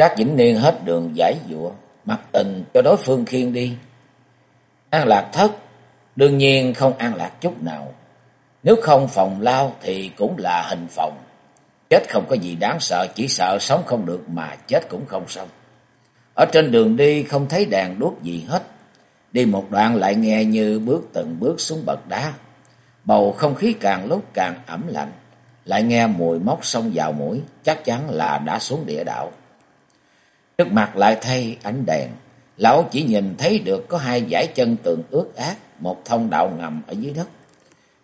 Trác Vĩnh Niên hết đường giải dụa, mặc tình cho đối phương khiên đi. An lạc thất, đương nhiên không an lạc chút nào. Nếu không phòng lao thì cũng là hình phòng. Chết không có gì đáng sợ, chỉ sợ sống không được mà chết cũng không xong. Ở trên đường đi không thấy đèn đuốc gì hết. Đi một đoạn lại nghe như bước từng bước xuống bậc đá. Bầu không khí càng lúc càng ẩm lạnh. Lại nghe mùi móc xông vào mũi, chắc chắn là đã xuống địa đạo. Trước mặt lại thay ánh đèn, lão chỉ nhìn thấy được có hai dải chân tường ướt át, một thông đạo ngầm ở dưới đất.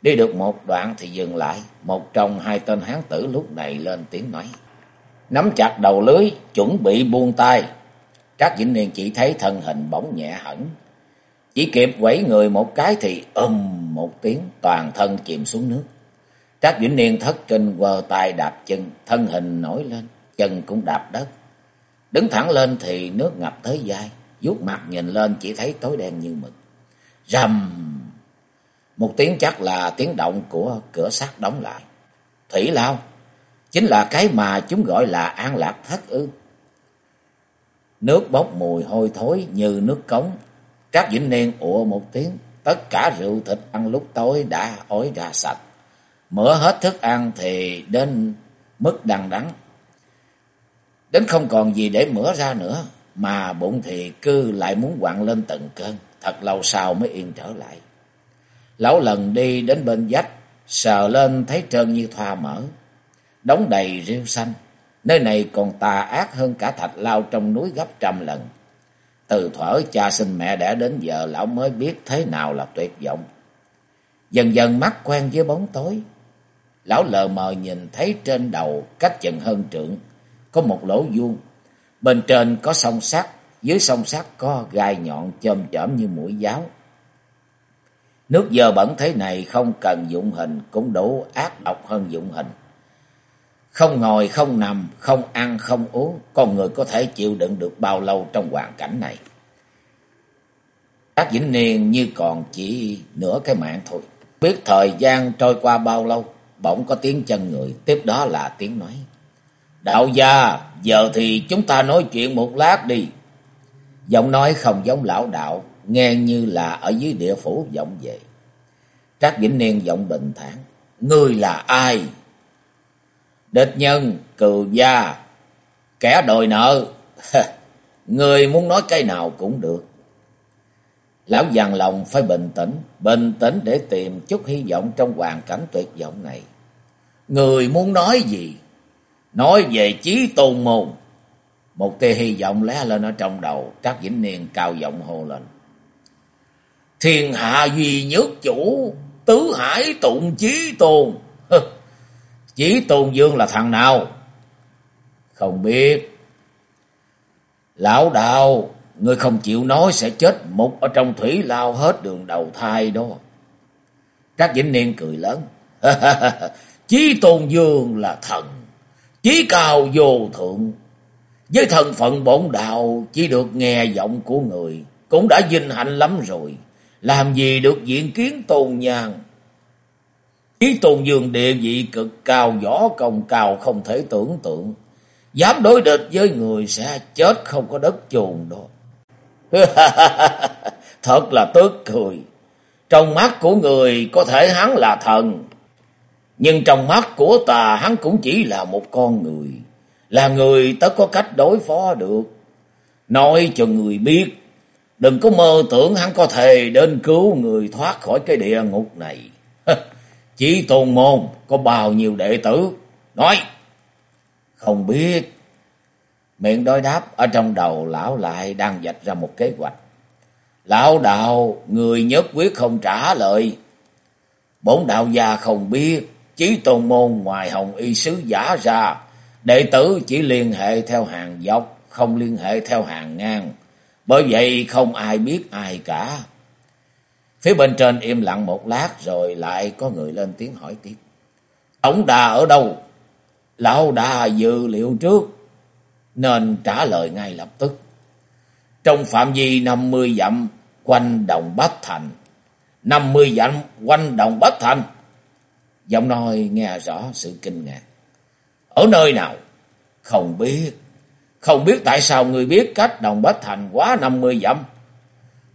Đi được một đoạn thì dừng lại, một trong hai tên hán tử lúc này lên tiếng nói. Nắm chặt đầu lưới, chuẩn bị buông tay. Trác Vĩnh Niên chỉ thấy thân hình bỗng nhẹ hẳn. Chỉ kịp quẩy người một cái thì ầm một tiếng, toàn thân chìm xuống nước. Trác Vĩnh Niên thất kinh quờ tay đạp chân, thân hình nổi lên, chân cũng đạp đất. Đứng thẳng lên thì nước ngập tới vai, vuốt mặt nhìn lên chỉ thấy tối đen như mực. Rầm! Một tiếng chắc là tiếng động của cửa sắt đóng lại. Thủy lao, chính là cái mà chúng gọi là an lạc thất ư. Nước bốc mùi hôi thối như nước cống. Trác Vĩnh Niên ủa một tiếng, tất cả rượu thịt ăn lúc tối đã ối ra sạch. Mửa hết thức ăn thì đến mức đằng đắng Đến không còn gì để mửa ra nữa, mà bụng thì cứ lại muốn quặn lên từng cơn, thật lâu sau mới yên trở lại. Lão lần đi đến bên vách, sờ lên thấy trơn như thoa mỡ, đóng đầy rêu xanh. Nơi này còn tà ác hơn cả thạch lao trong núi gấp trăm lần. Từ thuở cha sinh mẹ đẻ đến giờ lão mới biết thế nào là tuyệt vọng. Dần dần mắt quen với bóng tối. Lão lờ mờ nhìn thấy trên đầu cách chừng hơn trượng có một lỗ vuông, bên trên có song sắt, dưới song sắt có gai nhọn chôm chởm như mũi giáo. Nước dơ bẩn thế này không cần dụng hình cũng đủ ác độc hơn dụng hình. Không ngồi, không nằm, không ăn, không uống, con người có thể chịu đựng được bao lâu trong hoàn cảnh này. Các Vĩnh Niên như còn chỉ nửa cái mạng thôi. Biết thời gian trôi qua bao lâu, bỗng có tiếng chân người, tiếp đó là tiếng nói. Đạo gia, giờ thì chúng ta nói chuyện một lát đi. Giọng nói không giống lão đạo, nghe như là ở dưới địa phủ vọng về. Trác Vĩnh Niên giọng bình thản. Ngươi là ai? Địch nhân, cừu gia, kẻ đòi nợ. Ngươi muốn nói cái nào cũng được. Lão dằn lòng phải bình tĩnh, bình tĩnh để tìm chút hy vọng trong hoàn cảnh tuyệt vọng này. Người muốn nói gì? Nói về chí tôn môn. Một tia hy vọng lé lên ở trong đầu. Trác Vĩnh Niên cao giọng hô lên. Thiên hạ duy nhất chủ. Tứ hải tụng chí tôn. Chí tôn dương là thằng nào? Không biết. Lão đạo. Ngươi không chịu nói sẽ chết một ở trong thủy lao hết đường đầu thai đó. Trác Vĩnh Niên cười lớn. Chí tôn dương là thần chí cao vô thượng. Với thân phận bổn đạo chỉ được nghe giọng của người, cũng đã vinh hạnh lắm rồi. Làm gì được diện kiến tôn nhàn. Chí tôn dương địa vị cực cao, võ công cao không thể tưởng tượng. Dám đối địch với người sẽ chết không có đất chồn đó. Thật là tức cười. Trong mắt của người có thể hắn là thần, nhưng trong mắt của ta hắn cũng chỉ là một con người. Là người ta có cách đối phó được. Nói cho người biết. Đừng có mơ tưởng hắn có thể đến cứu người thoát khỏi cái địa ngục này. Chỉ tôn môn có bao nhiêu đệ tử. Nói. Không biết. Miệng đối đáp ở trong đầu lão lại đang dạch ra một kế hoạch. Lão đạo, người nhất quyết không trả lời. Bốn đạo gia không biết. Chí tôn môn ngoài hồng y sứ giả ra, đệ tử chỉ liên hệ theo hàng dọc, không liên hệ theo hàng ngang. Bởi vậy không ai biết ai cả. Phía bên trên im lặng một lát rồi lại có người lên tiếng hỏi tiếp. Tổng đà ở đâu? Lão đà dự liệu trước nên trả lời ngay lập tức. Trong phạm vi năm mươi dặm quanh đồng Bách Thành. năm mươi dặm quanh đồng Bách Thành. Giọng nói nghe rõ sự kinh ngạc. Ở nơi nào? Không biết. Không biết tại sao người biết cách đồng Bách Thành quá năm mươi dặm.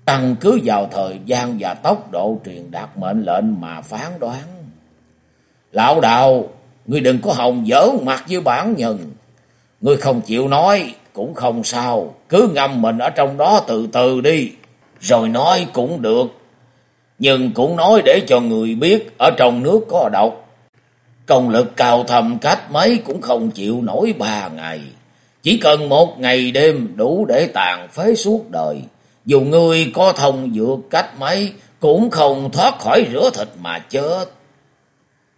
Căn cứ vào thời gian và tốc độ truyền đạt mệnh lệnh mà phán đoán. Lão đạo, ngươi đừng có hồng dở mặt với bản nhân. Ngươi không chịu nói cũng không sao, cứ ngâm mình ở trong đó từ từ đi, rồi nói cũng được. Nhưng cũng nói để cho người biết, ở trong nước có độc. Công lực cao thầm cách mấy cũng không chịu nổi ba ngày. Chỉ cần một ngày đêm đủ để tàn phế suốt đời. Dù ngươi có thông dược cách mấy, cũng không thoát khỏi rửa thịt mà chết.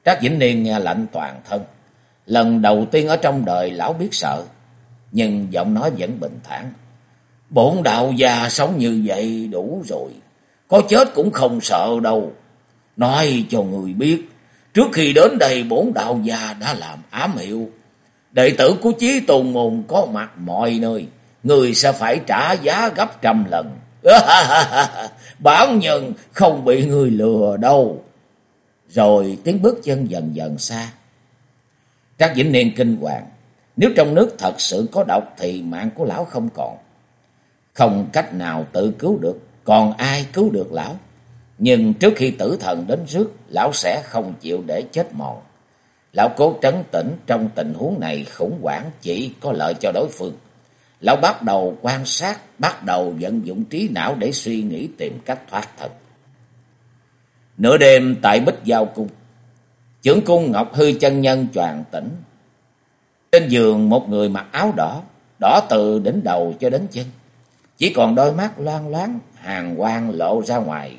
Trác Vĩnh Niên nghe lạnh toàn thân. Lần đầu tiên ở trong đời lão biết sợ. Nhưng giọng nói vẫn bình thản. Bổn đạo già sống như vậy đủ rồi. Có chết cũng không sợ đâu. Nói cho người biết. Trước khi đến đây bổn đạo gia đã làm ám hiệu. Đệ tử của Chí tùng Môn có mặt mọi nơi. Người sẽ phải trả giá gấp trăm lần. Bản nhân không bị người lừa đâu. Rồi tiếng bước chân dần dần xa. Trác Vĩnh Niên kinh hoàng. Nếu trong nước thật sự có độc thì mạng của lão không còn. Không cách nào tự cứu được. Còn ai cứu được lão? Nhưng trước khi tử thần đến rước, lão sẽ không chịu để chết mòn. Lão cố trấn tĩnh trong tình huống này khủng hoảng chỉ có lợi cho đối phương. Lão bắt đầu quan sát, bắt đầu vận dụng trí não để suy nghĩ tìm cách thoát thân. Nửa đêm tại Bích Giao Cung, trưởng cung Ngọc Hư chân nhân choàng tỉnh. Trên giường một người mặc áo đỏ, đỏ từ đỉnh đầu cho đến chân. Chỉ còn đôi mắt loan loáng, hàng quang lộ ra ngoài.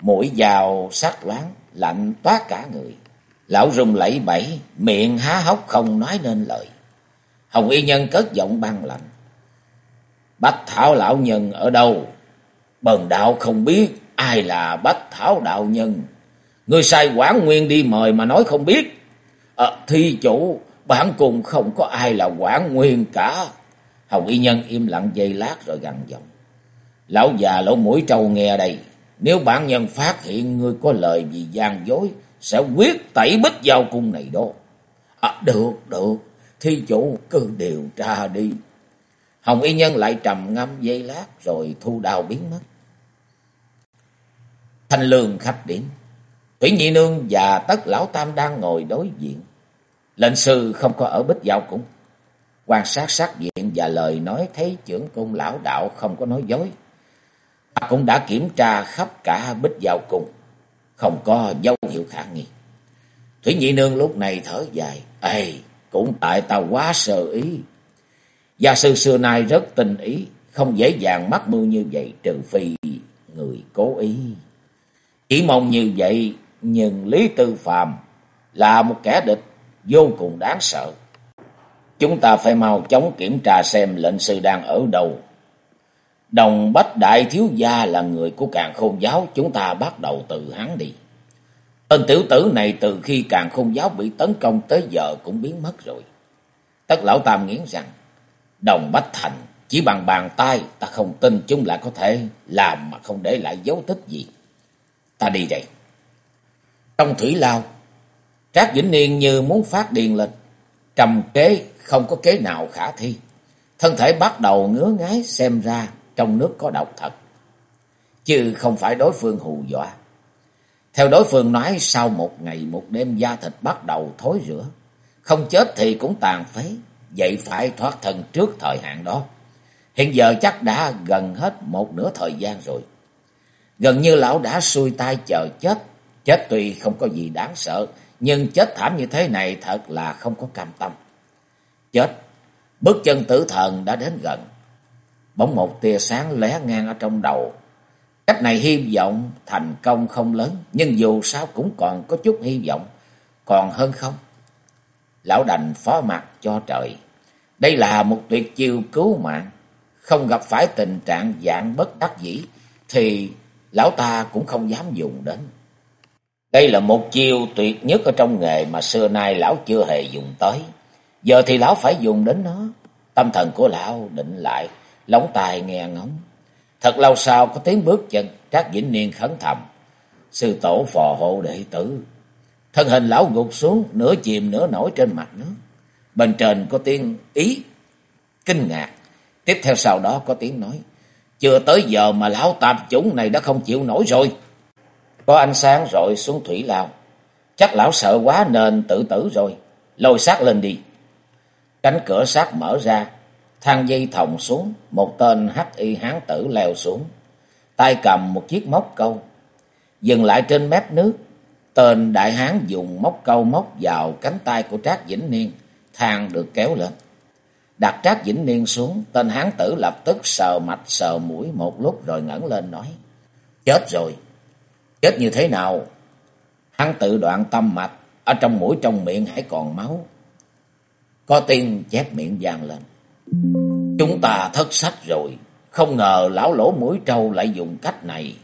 Mũi dao sắc loáng, lạnh toát cả người. Lão rung lẫy bẫy, miệng há hốc không nói nên lời. Hồng Y Nhân cất giọng băng lạnh. Bách Thảo Lão Nhân ở đâu? Bần đạo không biết ai là Bách Thảo Đạo Nhân. Người sai quản nguyên đi mời mà nói không biết. À, thi chủ, bản cùng không có ai là quản nguyên cả. Hồng Y Nhân im lặng dây lát rồi gằn giọng. Lão già lỗ mũi trâu nghe đây. Nếu bản nhân phát hiện ngươi có lời gì gian dối, sẽ quyết tẩy bích giao cung này đó. À, được, được, thi chủ cứ điều tra đi. Hồng Y Nhân lại trầm ngâm dây lát rồi thu đào biến mất. Thanh lương khách điển. Thủy Nhị Nương và Tất Lão Tam đang ngồi đối diện. Lệnh sư không có ở bích giao cung. Quan sát sát diện và lời nói thấy trưởng cung lão đạo không có nói dối. Ta cũng đã kiểm tra khắp cả bích giao cùng Không có dấu hiệu khả nghi. Thủy Nhị Nương lúc này thở dài. Ê, cũng tại ta quá sơ ý. Gia sư xưa nay rất tinh ý. Không dễ dàng mắc mưu như vậy trừ phi người cố ý. Chỉ mong như vậy nhưng Lý Tư Phàm là một kẻ địch vô cùng đáng sợ. Chúng ta phải mau chóng kiểm tra xem lệnh sư đang ở đâu. Đồng Bách Đại Thiếu Gia là người của càng khôn giáo, chúng ta bắt đầu từ hắn đi. Tên tiểu tử này từ khi càng khôn giáo bị tấn công tới giờ cũng biến mất rồi. Tất lão tam nghiến rằng, đồng Bách Thành chỉ bằng bàn tay ta không tin chúng lại có thể làm mà không để lại dấu tích gì. Ta đi đây. Trong thủy lao, Trác Vĩnh Niên như muốn phát điên lên. Trầm kế không có kế nào khả thi. Thân thể bắt đầu ngứa ngái xem ra trong nước có độc thật. Chứ không phải đối phương hù dọa. Theo đối phương nói, sau một ngày một đêm da thịt bắt đầu thối rữa. Không chết thì cũng tàn phế. Vậy phải thoát thân trước thời hạn đó. Hiện giờ chắc đã gần hết một nửa thời gian rồi. Gần như lão đã xuôi tay chờ chết. Chết tuy không có gì đáng sợ. Nhưng chết thảm như thế này thật là không có cam tâm. Chết. Bước chân tử thần đã đến gần. Bỗng một tia sáng lóe ngang ở trong đầu. Cách này hy vọng thành công không lớn. Nhưng dù sao cũng còn có chút hy vọng. Còn hơn không. Lão đành phó mặt cho trời. Đây là một tuyệt chiêu cứu mạng. Không gặp phải tình trạng dạng bất đắc dĩ thì lão ta cũng không dám dùng đến. Đây là một chiêu tuyệt nhất ở trong nghề mà xưa nay lão chưa hề dùng tới. Giờ thì lão phải dùng đến nó. Tâm thần của lão định lại, lóng tai nghe ngóng. Thật lâu sau có tiếng bước chân, Trác Vĩnh Niên khấn thầm. Sư tổ phò hộ đệ tử. Thân hình lão gục xuống, nửa chìm nửa nổi trên mặt nước. Bên trên có tiếng ý, kinh ngạc. Tiếp theo sau đó có tiếng nói. Chưa tới giờ mà lão tạp chủng này đã không chịu nổi rồi. Có ánh sáng rồi xuống thủy lao. Chắc lão sợ quá nên tự tử rồi. Lôi xác lên đi. Cánh cửa sát mở ra. Thang dây thòng xuống. Một tên hắc y hán tử leo xuống. tay cầm một chiếc móc câu. Dừng lại trên mép nước. Tên đại hán dùng móc câu móc vào cánh tay của Trác Vĩnh Niên. Thang được kéo lên. Đặt Trác Vĩnh Niên xuống. Tên hán tử lập tức sờ mạch sờ mũi một lúc rồi ngẩng lên nói. Chết rồi. Chết như thế nào? Hắn tự đoạn tâm mạch, ở trong mũi trong miệng hãy còn máu. Có tiên chép miệng vang lên. Chúng ta thất sách rồi, không ngờ lão lỗ mũi trâu lại dùng cách này.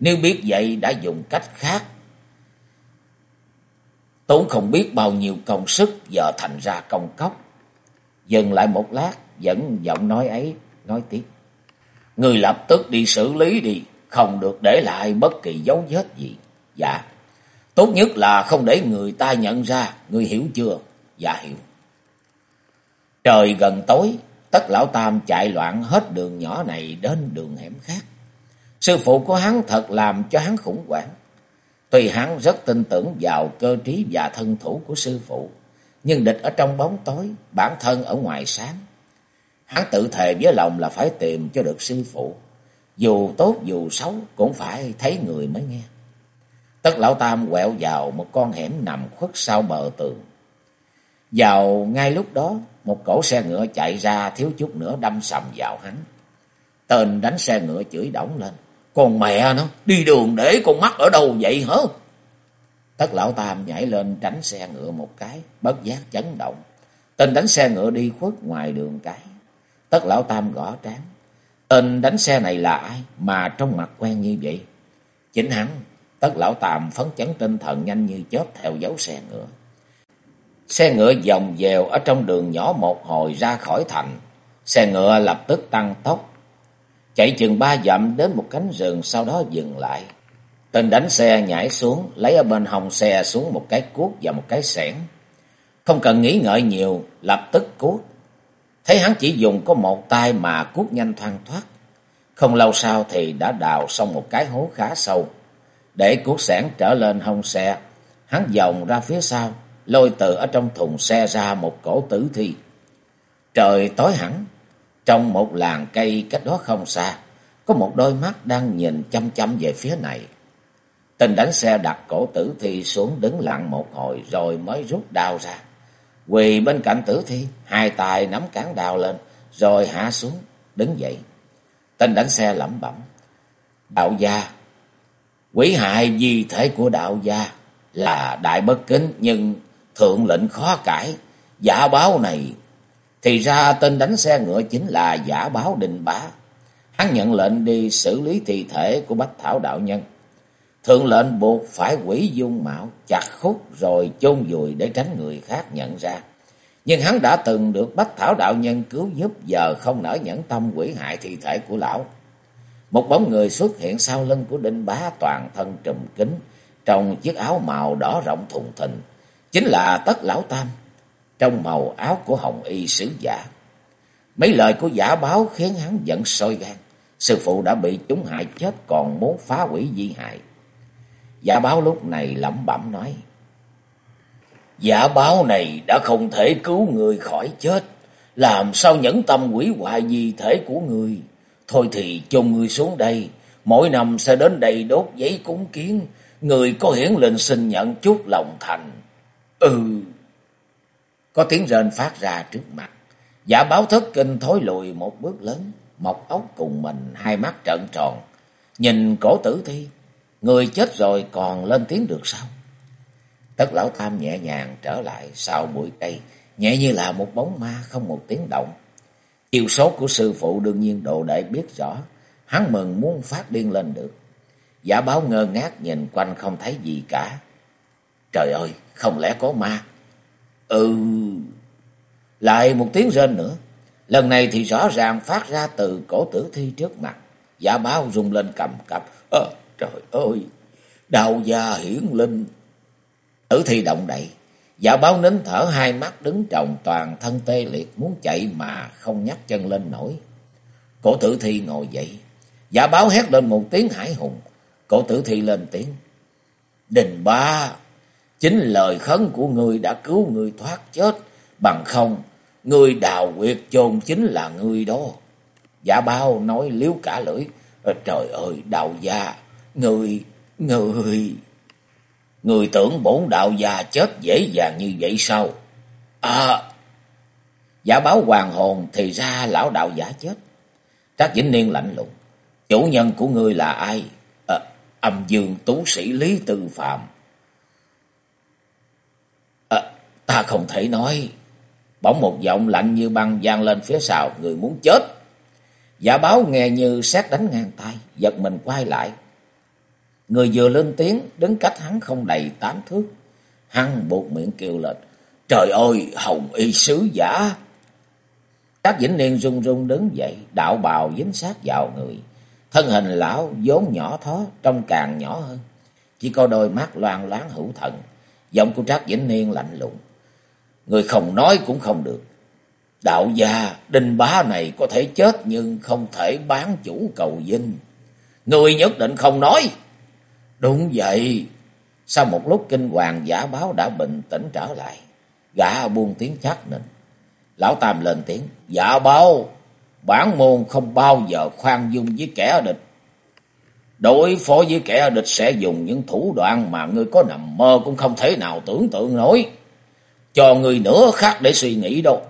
Nếu biết vậy đã dùng cách khác. Tốn không biết bao nhiêu công sức giờ thành ra công cốc. Dừng lại một lát, vẫn giọng nói ấy, nói tiếp. Người lập tức đi xử lý đi không được để lại bất kỳ dấu vết gì. Dạ, tốt nhất là không để người ta nhận ra, người hiểu chưa? Dạ hiểu. Trời gần tối, tất lão tam chạy loạn hết đường nhỏ này đến đường hẻm khác. Sư phụ của hắn thật làm cho hắn khủng hoảng. Tuy hắn rất tin tưởng vào cơ trí và thân thủ của sư phụ, nhưng địch ở trong bóng tối, bản thân ở ngoài sáng. Hắn tự thề với lòng là phải tìm cho được sư phụ. Dù tốt dù xấu cũng phải thấy người mới nghe. Tất lão tam quẹo vào một con hẻm nằm khuất sau bờ tường. Vào ngay lúc đó, một cỗ xe ngựa chạy ra thiếu chút nữa đâm sầm vào hắn. Tên đánh xe ngựa chửi đổng lên. Con mẹ nó, đi đường để con mắt ở đâu vậy hả? Tất lão tam nhảy lên tránh xe ngựa một cái, bất giác chấn động. Tên đánh xe ngựa đi khuất ngoài đường cái. Tất lão tam gõ trán. Tên đánh xe này là ai mà trong mặt quen như vậy? Chính hắn, tất lão tam phấn chấn tinh thần nhanh như chớp theo dấu xe ngựa. Xe ngựa dòng dèo ở trong đường nhỏ một hồi ra khỏi thành. Xe ngựa lập tức tăng tốc. Chạy chừng ba dặm đến một cánh rừng sau đó dừng lại. Tên đánh xe nhảy xuống, lấy ở bên hông xe xuống một cái cuốc và một cái sẻn. Không cần nghĩ ngợi nhiều, lập tức cuốc. Thấy hắn chỉ dùng có một tay mà cuốc nhanh thoang thoát. Không lâu sau thì đã đào xong một cái hố khá sâu. Để cuốc sẻn trở lên hông xe, hắn vòng ra phía sau, lôi từ ở trong thùng xe ra một cổ tử thi. Trời tối hẳn, trong một làng cây cách đó không xa, có một đôi mắt đang nhìn chăm chăm về phía này. Tình đánh xe đặt cổ tử thi xuống đứng lặng một hồi rồi mới rút đao ra. Quỳ bên cạnh tử thi, hai tay nắm cán đao lên, rồi hạ xuống, đứng dậy. Tên đánh xe lẩm bẩm. Đạo gia, quỷ hại di thể của đạo gia là đại bất kính, nhưng thượng lệnh khó cãi. Giả báo này, thì ra tên đánh xe ngựa chính là giả báo đình bá. Hắn nhận lệnh đi xử lý thi thể của Bách Thảo Đạo Nhân. Thượng lệnh buộc phải quỷ dung mạo, chặt khúc rồi chôn vùi để tránh người khác nhận ra. Nhưng hắn đã từng được Bách Thảo Đạo Nhân cứu giúp giờ không nỡ nhẫn tâm quỷ hại thi thể của lão. Một bóng người xuất hiện sau lưng của Đinh Bá toàn thân trùm kính, trong chiếc áo màu đỏ rộng thùng thình, chính là Tất Lão Tam, trong màu áo của Hồng Y Sứ Giả. Mấy lời của giả báo khiến hắn giận sôi gan, sư phụ đã bị chúng hại chết còn muốn phá hủy di hại. Giả báo lúc này lẩm bẩm nói. Giả báo này đã không thể cứu người khỏi chết. Làm sao nhẫn tâm quỷ hoại di thể của người. Thôi thì chôn người xuống đây. Mỗi năm sẽ đến đây đốt giấy cúng kiến. Người có hiển linh xin nhận chút lòng thành. Ừ. Có tiếng rên phát ra trước mặt. Giả báo thất kinh thối lùi một bước lớn. Mọc ốc cùng mình hai mắt trợn tròn. Nhìn cổ tử thi. Người chết rồi còn lên tiếng được sao? Tất lão tham nhẹ nhàng trở lại sau bụi cây, nhẹ như là một bóng ma không một tiếng động. Chiều số của sư phụ đương nhiên đồ đệ biết rõ, hắn mừng muốn phát điên lên được. Giả báo ngơ ngác nhìn quanh không thấy gì cả. Trời ơi, không lẽ có ma? Ừ... Lại một tiếng rên nữa. Lần này thì rõ ràng phát ra từ cổ tử thi trước mặt. Giả báo rung lên cầm cập. Ơ, trời ơi! Đào gia hiển linh! Tử thi động đậy. Giả báo nín thở hai mắt đứng trồng toàn thân tê liệt muốn chạy mà không nhắc chân lên nổi. Cổ tử thi ngồi dậy. Giả báo hét lên một tiếng hải hùng. Cổ tử thi lên tiếng. Đình ba! Chính lời khấn của người đã cứu người thoát chết. Bằng không, người đào quyệt chôn chính là người đó. Giả bao nói liếu cả lưỡi. Ờ, trời ơi, đạo gia, người, người... Người tưởng bổn đạo gia chết dễ dàng như vậy sao? À... Giả báo hoàng hồn thì ra lão đạo giả chết. Trác Vĩnh Niên lạnh lùng. Chủ nhân của ngươi là ai? À, âm dương tú sĩ Lý Tư Phạm. À, ta không thể nói. Bỗng một giọng lạnh như băng vang lên phía sau. Người muốn chết. Giả báo nghe như xét đánh ngang tay. Giật mình quay lại. Người vừa lên tiếng, đứng cách hắn không đầy tám thước. Hắn buộc miệng kêu lên. Trời ơi, hồng y sứ giả! Các vĩnh niên run run đứng dậy, đạo bào dính sát vào người. Thân hình lão vốn nhỏ thó, trông càng nhỏ hơn. Chỉ có đôi mắt loan loáng hữu thần. Giọng của Trác Vĩnh Niên lạnh lùng. Người không nói cũng không được. Đạo gia, đinh bá này có thể chết nhưng không thể bán chủ cầu vinh. Người nhất định không nói. Đúng vậy. Sau một lúc kinh hoàng giả báo đã bình tĩnh trở lại. Gã buông tiếng chắc nịnh. Lão Tam lên tiếng. Dạ giả báo. Bản môn không bao giờ khoan dung với kẻ địch. Đối phó với kẻ địch sẽ dùng những thủ đoạn mà ngươi có nằm mơ cũng không thể nào tưởng tượng nổi. Cho người nữa khác để suy nghĩ đâu.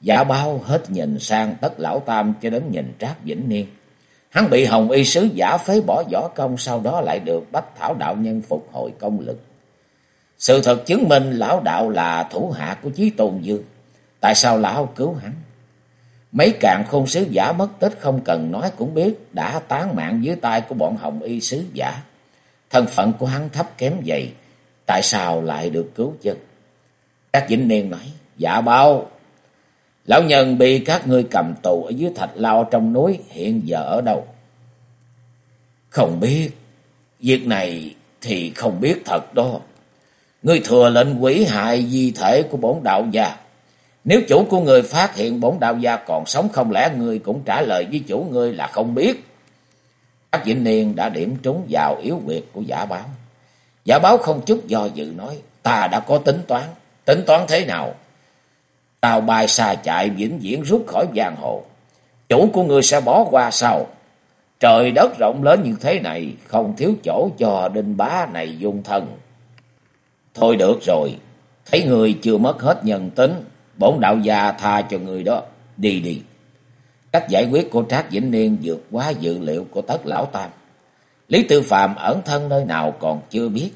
Dạ bao hết nhìn sang tất lão tam cho đến nhìn Trác Vĩnh Niên. Hắn bị hồng y sứ giả phế bỏ võ công sau đó lại được bách thảo đạo nhân phục hồi công lực. Sự thật chứng minh lão đạo là thủ hạ của Chí Tôn Dương. Tại sao lão cứu hắn? Mấy cạn khôn sứ giả mất tích không cần nói cũng biết đã tán mạng dưới tay của bọn hồng y sứ giả. Thân phận của hắn thấp kém vậy, tại sao lại được cứu chân? Các vĩnh niên nói, dạ bao, lão nhân bị các ngươi cầm tù ở dưới thạch lao trong núi hiện giờ ở đâu? Không biết, việc này thì không biết thật đó. Ngươi thừa lệnh quỷ hại di thể của bổn đạo gia. Nếu chủ của người phát hiện bổn đạo gia còn sống không lẽ người cũng trả lời với chủ ngươi là không biết. Các vĩnh niên đã điểm trúng vào yếu quyệt của giả báo. Giả báo không chút do dự nói, ta đã có tính toán. Tính toán thế nào? Tàu bài xa chạy vĩnh viễn rút khỏi giang hồ. Chủ của người sẽ bỏ qua sau. Trời đất rộng lớn như thế này, không thiếu chỗ cho đinh bá này dung thân. Thôi được rồi, thấy người chưa mất hết nhân tính, bổn đạo gia tha cho người đó, đi đi. Cách giải quyết của Trác Vĩnh Niên vượt quá dự liệu của tất lão tam. Lý Tư Phạm ẩn thân nơi nào còn chưa biết,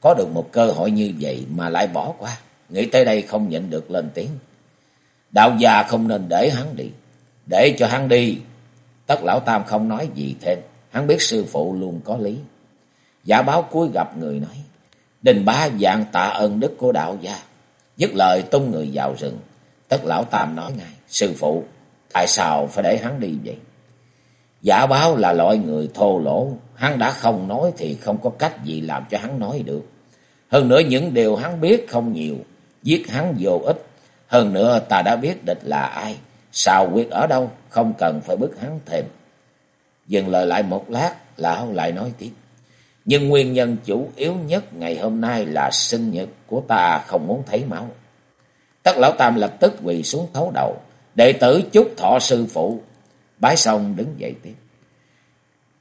có được một cơ hội như vậy mà lại bỏ qua. Nghĩ tới đây không nhịn được lên tiếng. Đạo già không nên để hắn đi. Để cho hắn đi. Tất lão tam không nói gì thêm. Hắn biết sư phụ luôn có lý. Giả báo cuối gặp người nói. Đình bá dạng tạ ơn đức của đạo gia. Dứt lời tung người vào rừng. Tất lão tam nói ngay. Sư phụ, tại sao phải để hắn đi vậy? Giả báo là loại người thô lỗ. Hắn đã không nói thì không có cách gì làm cho hắn nói được. Hơn nữa những điều hắn biết không nhiều. Giết hắn vô ích. Hơn nữa ta đã biết địch là ai. Sao quyết ở đâu. Không cần phải bức hắn thêm. Dừng lời lại một lát. Lão lại nói tiếp. Nhưng nguyên nhân chủ yếu nhất ngày hôm nay là sinh nhật của ta không muốn thấy máu. Tất lão tam lập tức quỳ xuống thấu đầu. Đệ tử chúc thọ sư phụ. Bái xong đứng dậy tiếp.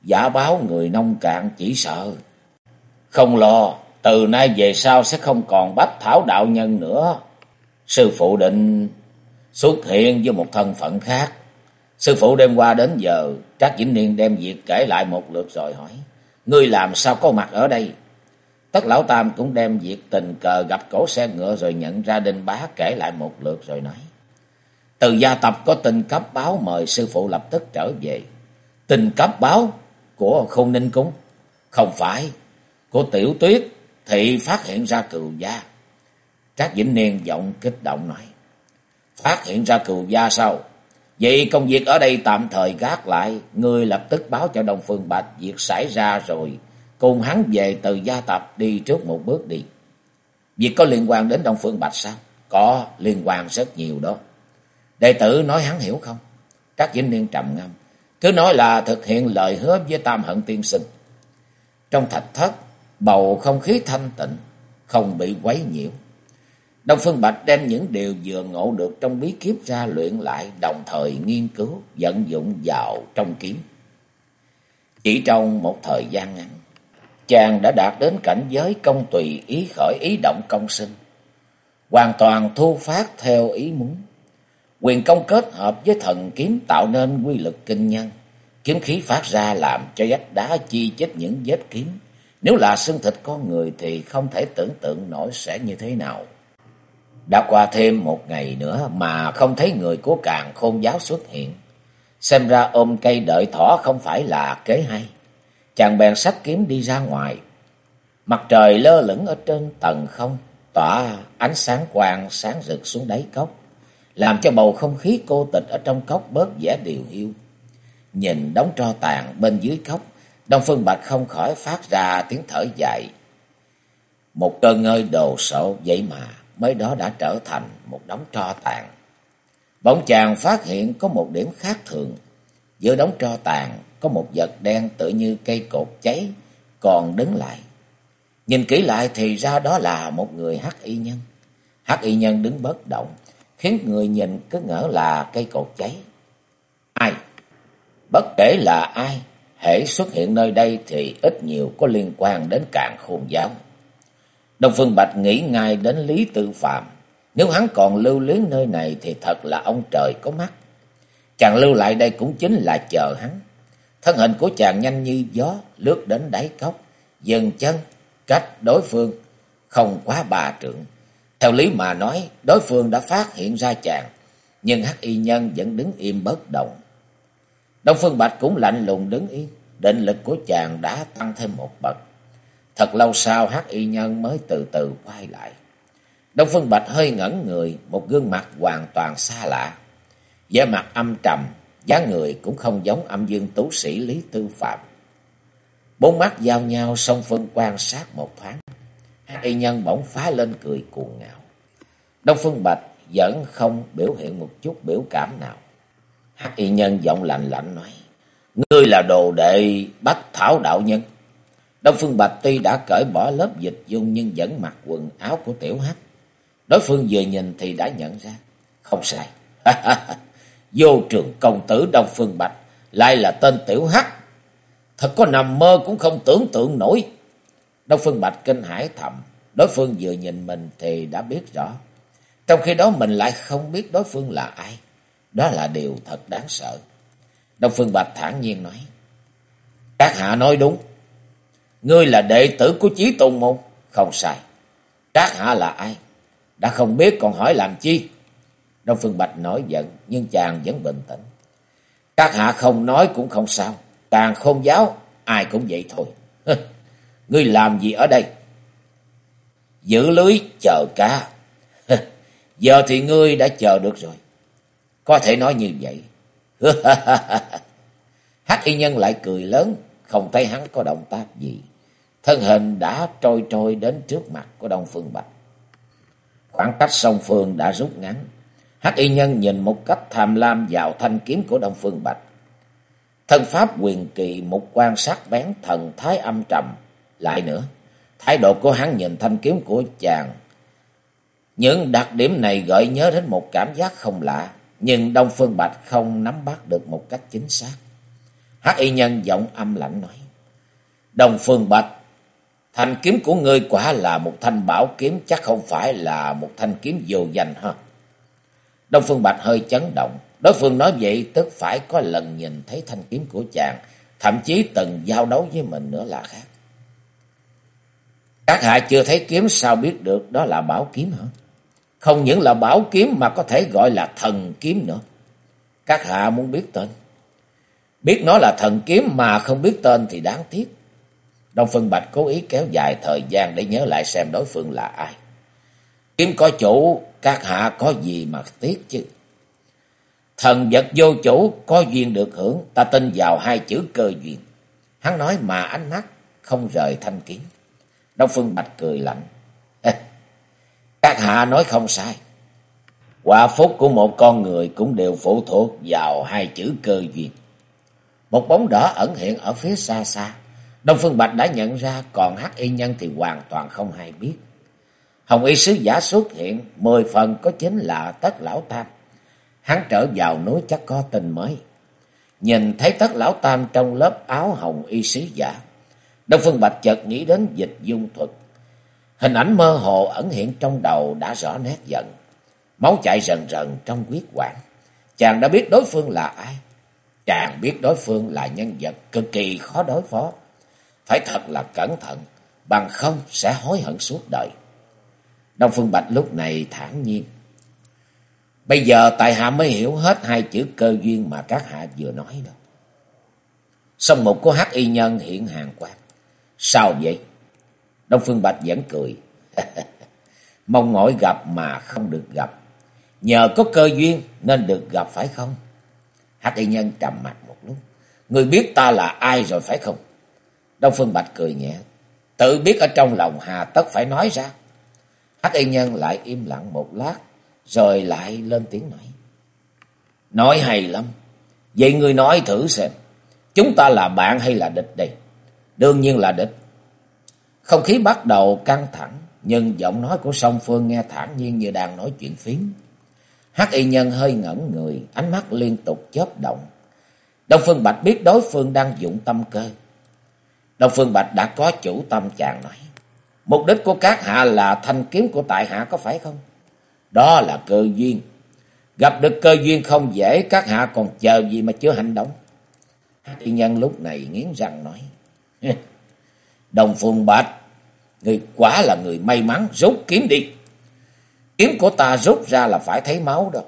Giả báo người nông cạn chỉ sợ. Không lo, từ nay về sau sẽ không còn bách thảo đạo nhân nữa. Sư phụ định xuất hiện với một thân phận khác. Sư phụ đêm qua đến giờ, Trác Vĩnh Niên đem việc kể lại một lượt rồi hỏi. Ngươi làm sao có mặt ở đây? Tất lão tam cũng đem việc tình cờ gặp cổ xe ngựa rồi nhận ra đinh bá kể lại một lượt rồi nói. Từ gia tập có tin cấp báo mời sư phụ lập tức trở về. Tin cấp báo của khôn ninh cung? Không phải, của tiểu tuyết thì phát hiện ra cừu gia. Trác Vĩnh Niên giọng kích động nói. Phát hiện ra cừu gia sao? Vậy công việc ở đây tạm thời gác lại, ngươi lập tức báo cho Đông Phương Bạch việc xảy ra rồi, cùng hắn về từ gia tập đi trước một bước đi. Việc có liên quan đến Đông Phương Bạch sao? Có, liên quan rất nhiều đó. Đệ tử nói hắn hiểu không? Trác Vĩnh Niên trầm ngâm, cứ nói là thực hiện lời hứa với Tam Hận Tiên Sinh. Trong thạch thất, bầu không khí thanh tịnh, không bị quấy nhiễu. Đông Phương Bạch đem những điều vừa ngộ được trong bí kíp ra luyện lại, đồng thời nghiên cứu, vận dụng vào trong kiếm. Chỉ trong một thời gian ngắn, chàng đã đạt đến cảnh giới công tùy ý khởi ý động công sinh, hoàn toàn thu phát theo ý muốn. Quyền công kết hợp với thần kiếm tạo nên quy lực kinh nhân, kiếm khí phát ra làm cho vách đá chi chít những vết kiếm. Nếu là xương thịt con người thì không thể tưởng tượng nổi sẽ như thế nào. Đã qua thêm một ngày nữa mà không thấy người của càng khôn giáo xuất hiện. Xem ra ôm cây đợi thỏ không phải là kế hay. Chàng bèn sách kiếm đi ra ngoài. Mặt trời lơ lửng ở trên tầng không, tỏa ánh sáng quang sáng rực xuống đáy cốc, làm cho bầu không khí cô tịch ở trong cốc bớt vẻ điều hiu. Nhìn đống tro tàn bên dưới cốc, Đông Phương Bạch không khỏi phát ra tiếng thở dài. Một cơn ngơi đồ sộ vậy mà mới đó đã trở thành một đống tro tàn. Bỗng chàng phát hiện có một điểm khác thường. Giữa đống tro tàn có một vật đen tự như cây cột cháy còn đứng lại. Nhìn kỹ lại thì ra đó là một người hắc y nhân. Hắc y nhân đứng bất động, khiến người nhìn cứ ngỡ là cây cột cháy. Ai? Bất kể là ai, hễ xuất hiện nơi đây thì ít nhiều có liên quan đến cạn khôn giáo. Đông Phương Bạch nghĩ ngay đến Lý tư Phạm. Nếu hắn còn lưu luyến nơi này thì thật là ông trời có mắt. Chàng lưu lại đây cũng chính là chờ hắn. Thân hình của chàng nhanh như gió, lướt đến đáy cốc, dừng chân, cách đối phương, không quá ba trượng. Theo lý mà nói, đối phương đã phát hiện ra chàng, nhưng hắc y nhân vẫn đứng im bất động. Đông Phương Bạch cũng lạnh lùng đứng yên, định lực của chàng đã tăng thêm một bậc. Thật lâu sau hắc y nhân mới từ từ quay lại. Đông Phương Bạch hơi ngẩn người, một gương mặt hoàn toàn xa lạ. vẻ mặt âm trầm, dáng người cũng không giống âm dương tú sĩ Lý Tư Phạm. Bốn mắt giao nhau song phân quan sát một thoáng. Hắc y nhân bỗng phá lên cười cuồng ngạo. Đông Phương Bạch vẫn không biểu hiện một chút biểu cảm nào. Hắc y nhân giọng lạnh lạnh nói. Ngươi là đồ đệ bách thảo đạo nhân. Đông Phương Bạch tuy đã cởi bỏ lớp dịch dung nhưng vẫn mặc quần áo của tiểu hắc. Đối phương vừa nhìn thì đã nhận ra. Không sai. Vô trường công tử Đông Phương Bạch lại là tên tiểu hắc. Thật có nằm mơ cũng không tưởng tượng nổi. Đông Phương Bạch kinh hãi thầm. Đối phương vừa nhìn mình thì đã biết rõ. Trong khi đó mình lại không biết đối phương là ai. Đó là điều thật đáng sợ. Đông Phương Bạch thản nhiên nói. Các hạ nói đúng. Ngươi là đệ tử của Chí Tôn Môn. Không sai. Các hạ là ai? Đã không biết còn hỏi làm chi? Đông Phương Bạch nổi giận nhưng chàng vẫn bình tĩnh. Các hạ không nói cũng không sao. Càng không giáo, ai cũng vậy thôi. ngươi làm gì ở đây? Giữ lưới chờ cá. Giờ thì ngươi đã chờ được rồi. Có thể nói như vậy. Hắc y nhân lại cười lớn, không thấy hắn có động tác gì thân hình đã trôi trôi đến trước mặt của Đông Phương Bạch. Khoảng cách song phương đã rút ngắn. Hắc y nhân nhìn một cách tham lam vào thanh kiếm của Đông Phương Bạch. Thân pháp quyền kỳ một quan sát bén thần thái âm trầm. Lại nữa, thái độ của hắn nhìn thanh kiếm của chàng. Những đặc điểm này gợi nhớ đến một cảm giác không lạ. Nhưng Đông Phương Bạch không nắm bắt được một cách chính xác. Hắc y nhân giọng âm lạnh nói. Đông Phương Bạch Thanh kiếm của ngươi quả là một thanh bảo kiếm, chắc không phải là một thanh kiếm vô danh ha. Đông Phương Bạch hơi chấn động. Đối phương nói vậy tức phải có lần nhìn thấy thanh kiếm của chàng, thậm chí từng giao đấu với mình nữa là khác. Các hạ chưa thấy kiếm sao biết được đó là bảo kiếm hả? Không những là bảo kiếm mà có thể gọi là thần kiếm nữa. Các hạ muốn biết tên. Biết nó là thần kiếm mà không biết tên thì đáng tiếc. Đông Phương Bạch cố ý kéo dài thời gian để nhớ lại xem đối phương là ai. Kiếm có chủ, các hạ có gì mà tiếc chứ. Thần vật vô chủ, có duyên được hưởng, ta tin vào hai chữ cơ duyên. Hắn nói mà ánh mắt không rời thanh kiếm. Đông Phương Bạch cười lạnh. Các hạ nói không sai. Quả phúc của một con người cũng đều phụ thuộc vào hai chữ cơ duyên. Một bóng đỏ ẩn hiện ở phía xa xa. Đông Phương Bạch đã nhận ra, còn hắc y nhân thì hoàn toàn không hay biết. Hồng y sứ giả xuất hiện, mười phần có chính là tất lão tam. Hắn trở vào núi chắc có tình mới. Nhìn thấy tất lão tam trong lớp áo hồng y sứ giả. Đông Phương Bạch chợt nghĩ đến dịch dung thuật. Hình ảnh mơ hồ ẩn hiện trong đầu đã rõ nét dần. Máu chạy rần rần trong huyết quản. Chàng đã biết đối phương là ai. Chàng biết đối phương là nhân vật cực kỳ khó đối phó. Phải thật là cẩn thận, bằng không sẽ hối hận suốt đời. Đông Phương Bạch lúc này thản nhiên. Bây giờ tại hạ mới hiểu hết hai chữ cơ duyên mà các hạ vừa nói đâu. Song một của hắc y nhân hiện hàng quát. Sao vậy? Đông Phương Bạch vẫn cười. Mong mỏi gặp mà không được gặp. Nhờ có cơ duyên nên được gặp phải không? Hắc y nhân trầm mặt một lúc. Người biết ta là ai rồi phải không? Đông Phương Bạch cười nhẹ. Tự biết ở trong lòng hà tất phải nói ra. Hắc y nhân lại im lặng một lát. Rồi lại lên tiếng nói. Nói hay lắm. Vậy người nói thử xem. Chúng ta là bạn hay là địch đây? Đương nhiên là địch. Không khí bắt đầu căng thẳng. Nhưng giọng nói của song phương nghe thản nhiên như đang nói chuyện phiếm. Hắc y nhân hơi ngẩn người, ánh mắt liên tục chớp động. Đông Phương Bạch biết đối phương đang dụng tâm cơ. Đông Phương Bạch đã có chủ tâm chàng nói. Mục đích của các hạ là thanh kiếm của tại hạ có phải không? Đó là cơ duyên. Gặp được cơ duyên không dễ, các hạ còn chờ gì mà chưa hành động. Hắc y nhân lúc này nghiến răng nói. Đồng Phương Bạch, người quả là người may mắn, rút kiếm đi. Kiếm của ta rút ra là phải thấy máu đó.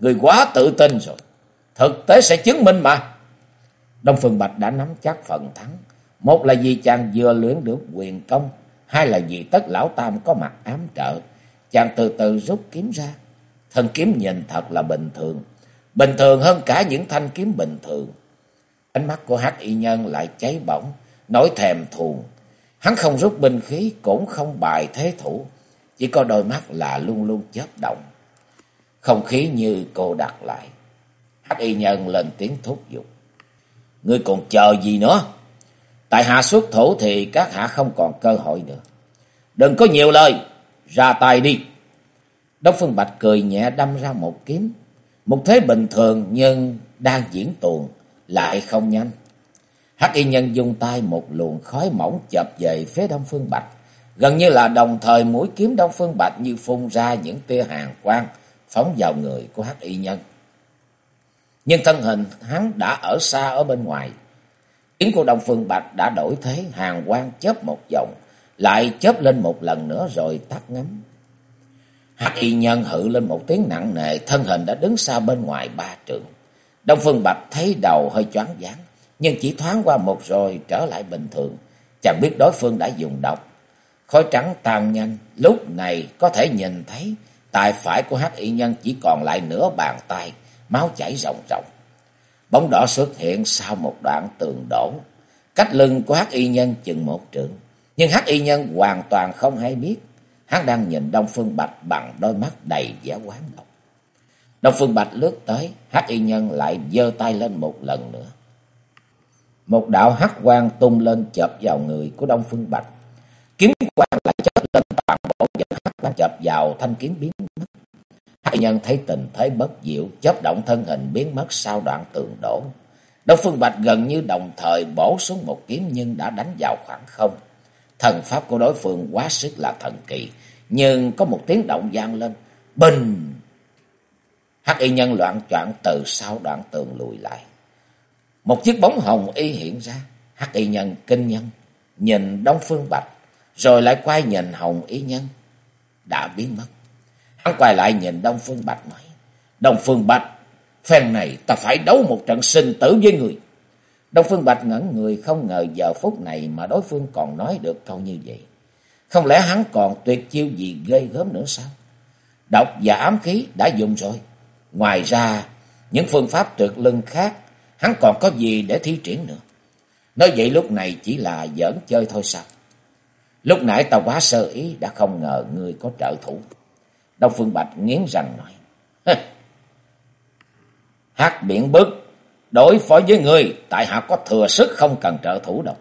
Người quá tự tin rồi. Thực tế sẽ chứng minh mà. Đông Phương Bạch đã nắm chắc phần thắng. Một là vì chàng vừa luyện được quyền công. Hai là vì tất lão tam có mặt ám trợ. Chàng từ từ rút kiếm ra. Thân kiếm nhìn thật là bình thường. Bình thường hơn cả những thanh kiếm bình thường. Ánh mắt của hắc y nhân lại cháy bỏng. Nổi thèm thuồng. Hắn không rút binh khí cũng không bài thế thủ. Chỉ có đôi mắt là luôn luôn chớp động. Không khí như cô đặt lại. Hắc y nhân lên tiếng thúc giục. Ngươi còn chờ gì nữa? Tại hạ xuất thủ thì các hạ không còn cơ hội nữa. Đừng có nhiều lời, ra tay đi. Đốc Phương Bạch cười nhẹ đâm ra một kiếm. Một thế bình thường nhưng đang diễn tuồng, lại không nhanh. Hắc y nhân dùng tay một luồng khói mỏng chập về phía Đông Phương Bạch. Gần như là đồng thời mũi kiếm Đông Phương Bạch như phun ra những tia hàng quang phóng vào người của hắc y nhân. Nhưng thân hình hắn đã ở xa ở bên ngoài. Kiếm của Đông Phương Bạch đã đổi thế hàng quang chớp một vòng, lại chớp lên một lần nữa rồi tắt ngấm. Hắc y nhân hự lên một tiếng nặng nề, thân hình đã đứng xa bên ngoài ba trượng. Đông Phương Bạch thấy đầu hơi choáng váng, nhưng chỉ thoáng qua một rồi trở lại bình thường. Chẳng biết đối phương đã dùng độc. Khói trắng tan nhanh, lúc này có thể nhìn thấy tay phải của hắc y nhân chỉ còn lại nửa bàn tay, máu chảy ròng ròng. Bóng đỏ xuất hiện sau một đoạn tường đổ, cách lưng của hắc y nhân chừng một trượng. Nhưng hắc y nhân hoàn toàn không hay biết, hắn đang nhìn Đông Phương Bạch bằng đôi mắt đầy vẻ quán độc. Đông Phương Bạch lướt tới, hắc y nhân lại giơ tay lên một lần nữa. Một đạo hắc quang tung lên chợp vào người của Đông Phương Bạch. Kiếm quang lại chớp lên toàn bộ vật hắc quang chợp vào thanh kiếm biến mất. Hai nhân thấy tình thế bất diệu, chớp động thân hình biến mất sau đoạn tường đổ. Đông Phương Bạch gần như đồng thời bổ xuống một kiếm nhưng đã đánh vào khoảng không. Thần pháp của đối phương quá sức là thần kỳ, nhưng có một tiếng động vang lên, bình. Hắc y nhân loạn choạng từ sau đoạn tường lùi lại. Một chiếc bóng hồng y hiện ra, hắc y nhân kinh nhân, nhìn Đông Phương Bạch, rồi lại quay nhìn Hồng Ý Nhân, đã biến mất. Hắn quay lại nhìn Đông Phương Bạch nói, Đông Phương Bạch, phen này ta phải đấu một trận sinh tử với người. Đông Phương Bạch ngẩn người không ngờ giờ phút này mà đối phương còn nói được câu như vậy. Không lẽ hắn còn tuyệt chiêu gì ghê gớm nữa sao? Độc và ám khí đã dùng rồi. Ngoài ra, những phương pháp tuyệt lưng khác, hắn còn có gì để thi triển nữa. Nói vậy lúc này chỉ là giỡn chơi thôi sao? Lúc nãy ta quá sơ ý đã không ngờ ngươi có trợ thủ. Đông Phương Bạch nghiến răng nói. Hát biển bức, đối phó với ngươi, tại hạ có thừa sức không cần trợ thủ đâu.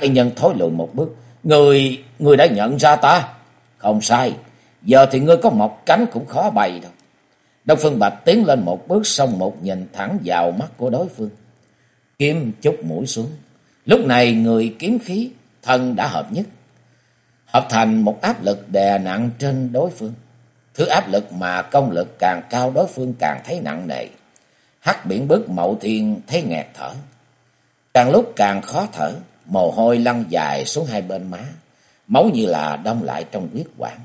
cái nhân thối lùi một bước. Người, người đã nhận ra ta. Không sai, giờ thì ngươi có một cánh cũng khó bày đâu. Đông Phương Bạch tiến lên một bước xong một nhìn thẳng vào mắt của đối phương. Kiếm chút mũi xuống. Lúc này người kiếm khí, thân đã hợp nhất. Hợp thành một áp lực đè nặng trên đối phương. Thứ áp lực mà công lực càng cao đối phương càng thấy nặng nề. Hắc biển bước mậu thiên thấy nghẹt thở. Càng lúc càng khó thở, mồ hôi lăn dài xuống hai bên má. Máu như là đông lại trong huyết quản.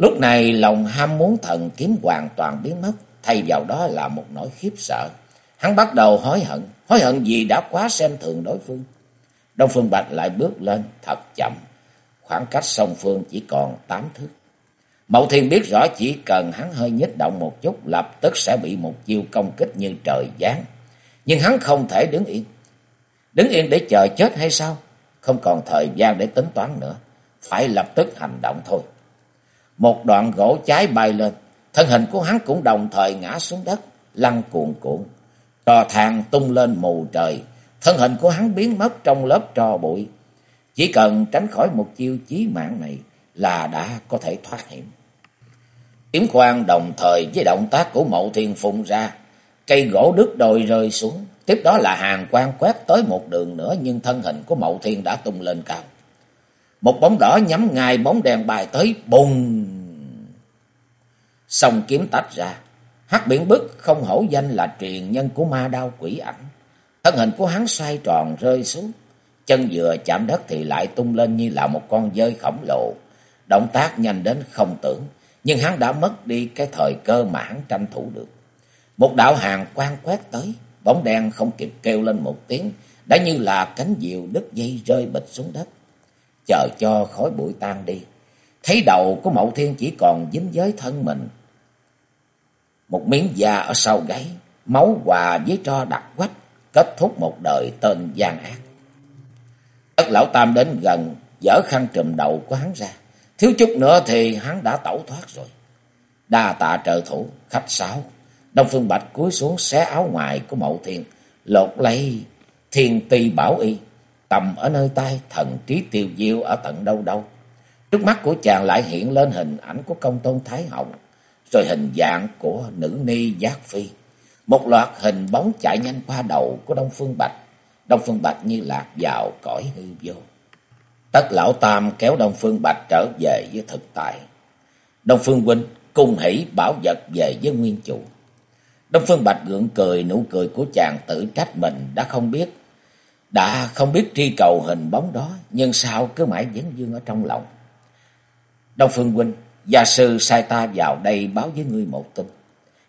Lúc này lòng ham muốn thần kiếm hoàn toàn biến mất, thay vào đó là một nỗi khiếp sợ. Hắn bắt đầu hối hận, hối hận vì đã quá xem thường đối phương. Đông Phương Bạch lại bước lên thật chậm, khoảng cách song phương chỉ còn tám thước. Mậu Thiên biết rõ chỉ cần hắn hơi nhích động một chút lập tức sẽ bị một chiêu công kích như trời giáng. Nhưng hắn không thể đứng yên. Đứng yên để chờ chết hay sao? Không còn thời gian để tính toán nữa. Phải lập tức hành động thôi. Một đoạn gỗ cháy bay lên. Thân hình của hắn cũng đồng thời ngã xuống đất. Lăn cuộn cuộn. Trò than tung lên mù trời. Thân hình của hắn biến mất trong lớp trò bụi. Chỉ cần tránh khỏi một chiêu chí mạng này là đã có thể thoát hiểm. Kiếm khoan đồng thời với động tác của mậu thiên phùng ra. Cây gỗ đứt đồi rơi xuống. Tiếp đó là hàng quang quét tới một đường nữa, nhưng thân hình của mậu thiên đã tung lên cao. Một bóng đỏ nhắm ngay bóng đèn bài tới, bùng. Sông kiếm tách ra. Hắc biển bức không hổ danh là truyền nhân của ma đao quỷ ảnh. Thân hình của hắn xoay tròn rơi xuống. Chân vừa chạm đất thì lại tung lên như là một con dơi khổng lồ. Động tác nhanh đến không tưởng. Nhưng hắn đã mất đi cái thời cơ mà hắn tranh thủ được. Một đạo hàng quang quét tới. Bóng đen không kịp kêu lên một tiếng. Đã như là cánh diều đứt dây rơi bịch xuống đất. Chờ cho khói bụi tan đi. Thấy đầu của mậu thiên chỉ còn dính với thân mình. Một miếng da ở sau gáy. Máu hòa với tro đặc quách. Kết thúc một đời tên gian ác. Tất lão tam đến gần. Dở khăn trùm đầu của hắn ra. Thiếu chút nữa thì hắn đã tẩu thoát rồi. Đa tạ trợ thủ, khách sáo. Đông Phương Bạch cúi xuống xé áo ngoài của mậu thiên. Lột lấy thiên ti bảo y. Cầm ở nơi tay thần trí tiêu diêu ở tận đâu đâu. Trước mắt của chàng lại hiện lên hình ảnh của công tôn Thái Hồng. Rồi hình dạng của nữ ni giác phi. Một loạt hình bóng chạy nhanh qua đầu của Đông Phương Bạch. Đông Phương Bạch như lạc vào cõi hư vô. Tất lão tam kéo Đông Phương Bạch trở về với thực tại. Đông Phương Huynh cung hỷ bảo vật về với nguyên chủ. Đông Phương Bạch gượng cười, nụ cười của chàng tự trách mình đã không biết. Đã không biết tri cầu hình bóng đó, nhưng sao cứ mãi vấn dương ở trong lòng. Đông Phương Huynh, gia sư sai ta vào đây báo với ngươi một tin.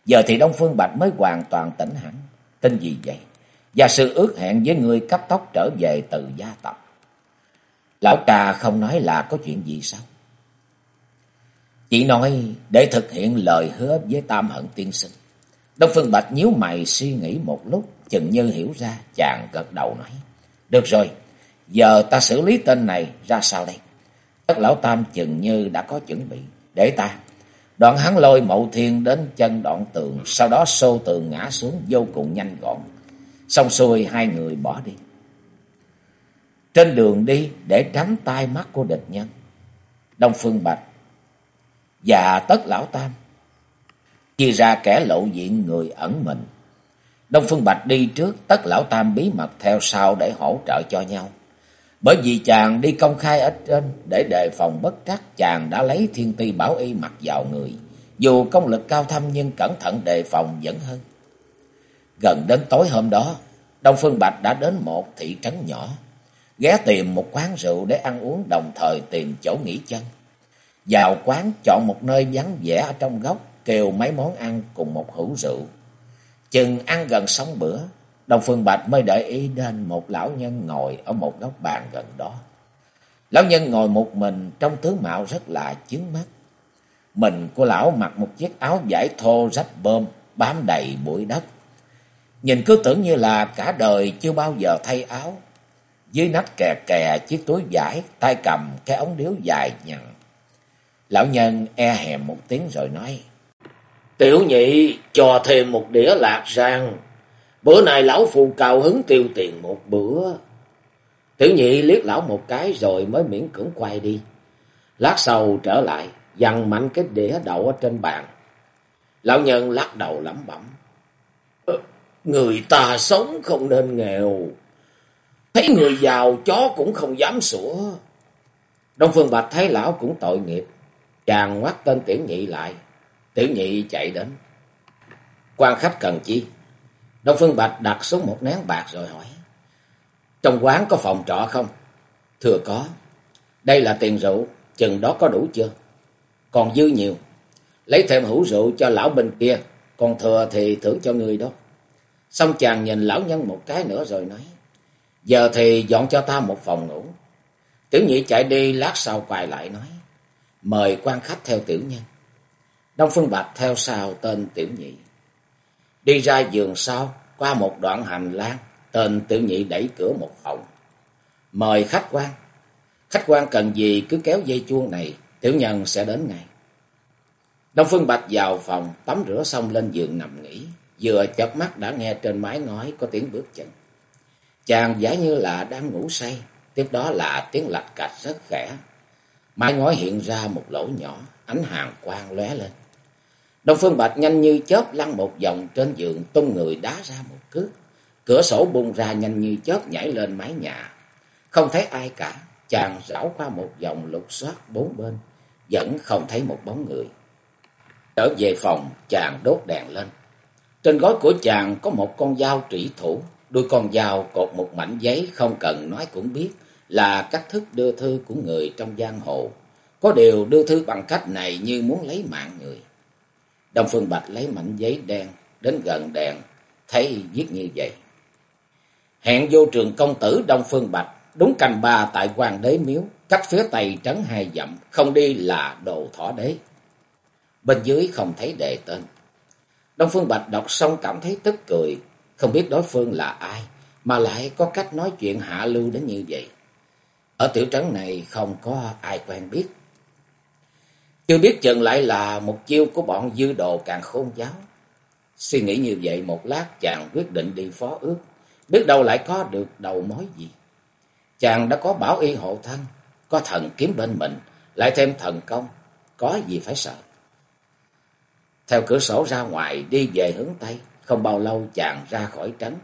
Giờ thì Đông Phương Bạch mới hoàn toàn tỉnh hẳn. Tin gì vậy? Gia sư ước hẹn với ngươi cấp tóc trở về từ gia tộc. Lão trà không nói là có chuyện gì sao? Chỉ nói để thực hiện lời hứa với Tam Hận Tiên Sinh. Đông Phương Bạch nhíu mày suy nghĩ một lúc, chừng như hiểu ra, chàng gật đầu nói. Được rồi, giờ ta xử lý tên này ra sao đây? Tất lão Tam chừng như đã có chuẩn bị, để ta. Đoạn hắn lôi mậu thiên đến chân đoạn tường, sau đó xô tường ngã xuống vô cùng nhanh gọn. Xong xuôi hai người bỏ đi. Trên đường đi để tránh tai mắt của địch nhân. Đông Phương Bạch và Tất Lão Tam chia ra kẻ lộ diện người ẩn mình. Đông Phương Bạch đi trước, Tất Lão Tam bí mật theo sau để hỗ trợ cho nhau. Bởi vì chàng đi công khai ở trên để đề phòng bất trắc, chàng đã lấy thiên ti bảo y mặc vào người. Dù công lực cao thâm nhưng cẩn thận đề phòng vẫn hơn. Gần đến tối hôm đó, Đông Phương Bạch đã đến một thị trấn nhỏ. ghé tìm một quán rượu để ăn uống đồng thời tìm chỗ nghỉ chân. Vào quán chọn một nơi vắng vẻ ở trong góc, kêu mấy món ăn cùng một hũ rượu. Chừng ăn gần sống bữa, Đông Phương Bạch mới để ý đến một lão nhân ngồi ở một góc bàn gần đó. Lão nhân ngồi một mình trong tướng mạo rất là chướng mắt. Mình của lão mặc một chiếc áo vải thô rách bơm, bám đầy bụi đất. Nhìn cứ tưởng như là cả đời chưa bao giờ thay áo. Dưới nách kè kè chiếc túi vải, tay cầm cái ống điếu dài nhằn. Lão nhân e hèm một tiếng rồi nói. Tiểu nhị cho thêm một đĩa lạc rang. Bữa nay lão phu cao hứng tiêu tiền một bữa. Tiểu nhị liếc lão một cái rồi mới miễn cưỡng quay đi. Lát sau trở lại, dằn mạnh cái đĩa đậu ở trên bàn. Lão nhân lắc đầu lẩm bẩm. Ờ, người ta sống không nên nghèo. Thấy người giàu chó cũng không dám sủa. Đông Phương Bạch thấy lão cũng tội nghiệp. Chàng ngoắt tên tiểu nhị lại. Tiểu nhị chạy đến. quan khách cần chi? Đông Phương Bạch đặt xuống một nén bạc rồi hỏi. Trong quán có phòng trọ không? thừa có. Đây là tiền rượu, chừng đó có đủ chưa? Còn dư nhiều. Lấy thêm hũ rượu cho lão bên kia, còn thừa thì thưởng cho người đó. Xong chàng nhìn lão nhân một cái nữa rồi nói. Giờ thì dọn cho ta một phòng ngủ. Tiểu nhị chạy đi lát sau quay lại nói. Mời quan khách theo tiểu nhân. Đông Phương Bạch theo sau tên tiểu nhị. Đi ra giường sau, qua một đoạn hành lang, tên tiểu nhị đẩy cửa một phòng. Mời khách quan. Khách quan cần gì cứ kéo dây chuông này, tiểu nhân sẽ đến ngay. Đông Phương Bạch vào phòng, tắm rửa xong lên giường nằm nghỉ. Vừa chợp mắt đã nghe trên mái ngói có tiếng bước chân. Chàng giả như là đang ngủ say, tiếp đó là tiếng lạch cạch rất khẽ. Mái ngói hiện ra một lỗ nhỏ, ánh hàng quang lóe lên. Đông Phương Bạch nhanh như chớp lăn một vòng trên giường tung người đá ra một cước. Cửa sổ bung ra nhanh như chớp nhảy lên mái nhà. Không thấy ai cả, chàng rảo qua một vòng lục soát bốn bên, vẫn không thấy một bóng người. Trở về phòng, chàng đốt đèn lên. Trên gói của chàng có một con dao trĩ thủ, đôi con dao cột một mảnh giấy không cần nói cũng biết là cách thức đưa thư của người trong giang hồ. Có điều đưa thư bằng cách này như muốn lấy mạng người. Đông Phương Bạch lấy mảnh giấy đen đến gần đèn, thấy viết như vậy. Hẹn vô trường công tử Đông Phương Bạch, đúng canh ba tại Hoàng đế miếu, cách phía tây trấn hai dặm, không đi là đồ thỏ đế. Bên dưới không thấy đề tên. Đông Phương Bạch đọc xong cảm thấy tức cười, không biết đối phương là ai, mà lại có cách nói chuyện hạ lưu đến như vậy. Ở tiểu trấn này không có ai quen biết. Chưa biết chừng lại là một chiêu của bọn dư đồ càng khôn giáo. Suy nghĩ như vậy một lát chàng quyết định đi phó ước. Biết đâu lại có được đầu mối gì. Chàng đã có bảo y hộ thân, có thần kiếm bên mình, lại thêm thần công, có gì phải sợ. Theo cửa sổ ra ngoài đi về hướng Tây, không bao lâu chàng ra khỏi trấn.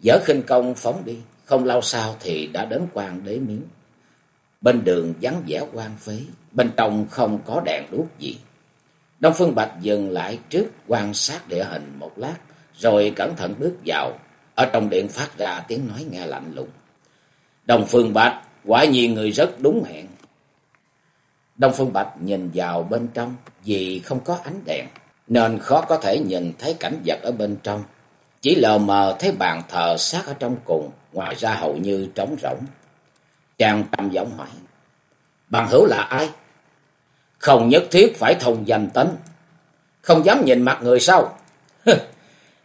Dở khinh công phóng đi, không lâu sau thì đã đến quan đế miếng. Bên đường vắng vẻ quan phế, bên trong không có đèn đuốc gì. Đông Phương Bạch dừng lại trước quan sát địa hình một lát, rồi cẩn thận bước vào. Ở trong điện phát ra tiếng nói nghe lạnh lùng. Đông Phương Bạch, quả nhiên người rất đúng hẹn. Đông Phương Bạch nhìn vào bên trong vì không có ánh đèn, nên khó có thể nhìn thấy cảnh vật ở bên trong. Chỉ lờ mờ thấy bàn thờ sát ở trong cùng, ngoài ra hầu như trống rỗng. Chàng trầm giọng hỏi. Bằng hữu là ai? Không nhất thiết phải thông danh tính. Không dám nhìn mặt người sao?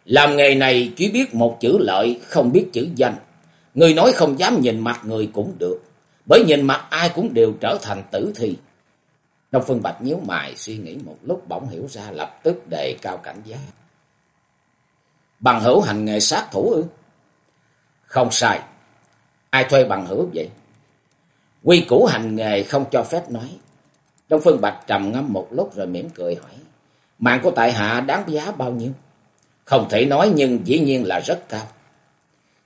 Làm nghề này chỉ biết một chữ lợi, không biết chữ danh. Người nói không dám nhìn mặt người cũng được. Bởi nhìn mặt ai cũng đều trở thành tử thi. Đông Phương Bạch nhíu mày suy nghĩ một lúc bỗng hiểu ra lập tức đề cao cảnh giác. Bằng hữu hành nghề sát thủ ư? Không sai. Ai thuê bằng hữu vậy? Quy củ hành nghề không cho phép nói. Đông Phương Bạch trầm ngâm một lúc rồi mỉm cười hỏi. Mạng của tại hạ đáng giá bao nhiêu? Không thể nói nhưng dĩ nhiên là rất cao.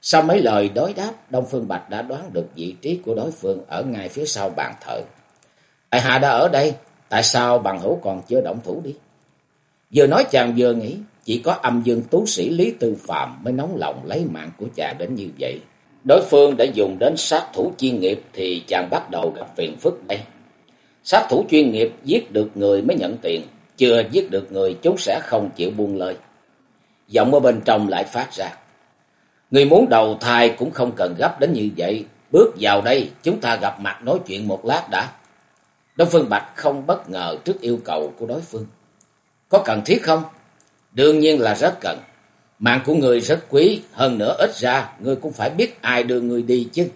Sau mấy lời đối đáp, Đông Phương Bạch đã đoán được vị trí của đối phương ở ngay phía sau bàn thờ. Tại hạ đã ở đây, tại sao bằng hữu còn chưa động thủ đi? Vừa nói chàng vừa nghĩ, chỉ có âm dương tú sĩ Lý Tư Phạm mới nóng lòng lấy mạng của chàng đến như vậy đối phương đã dùng đến sát thủ chuyên nghiệp thì chàng bắt đầu gặp phiền phức đây. Sát thủ chuyên nghiệp giết được người mới nhận tiền, chưa giết được người chúng sẽ không chịu buông lời. Giọng ở bên trong lại phát ra. Người muốn đầu thai cũng không cần gấp đến như vậy. Bước vào đây chúng ta gặp mặt nói chuyện một lát đã. Đông Phương Bạch không bất ngờ trước yêu cầu của đối phương. Có cần thiết không? Đương nhiên là rất cần. Mạng của người rất quý, hơn nữa ít ra người cũng phải biết ai đưa người đi chứ.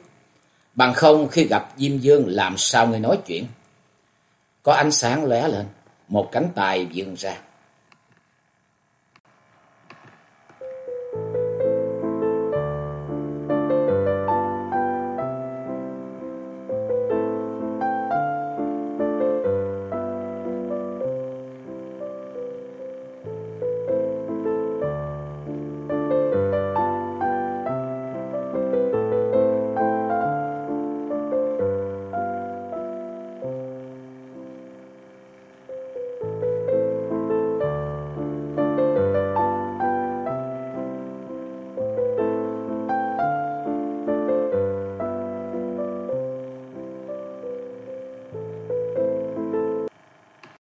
Bằng không khi gặp Diêm Dương làm sao người nói chuyện. Có ánh sáng lóe lên, một cánh tay dừng ra.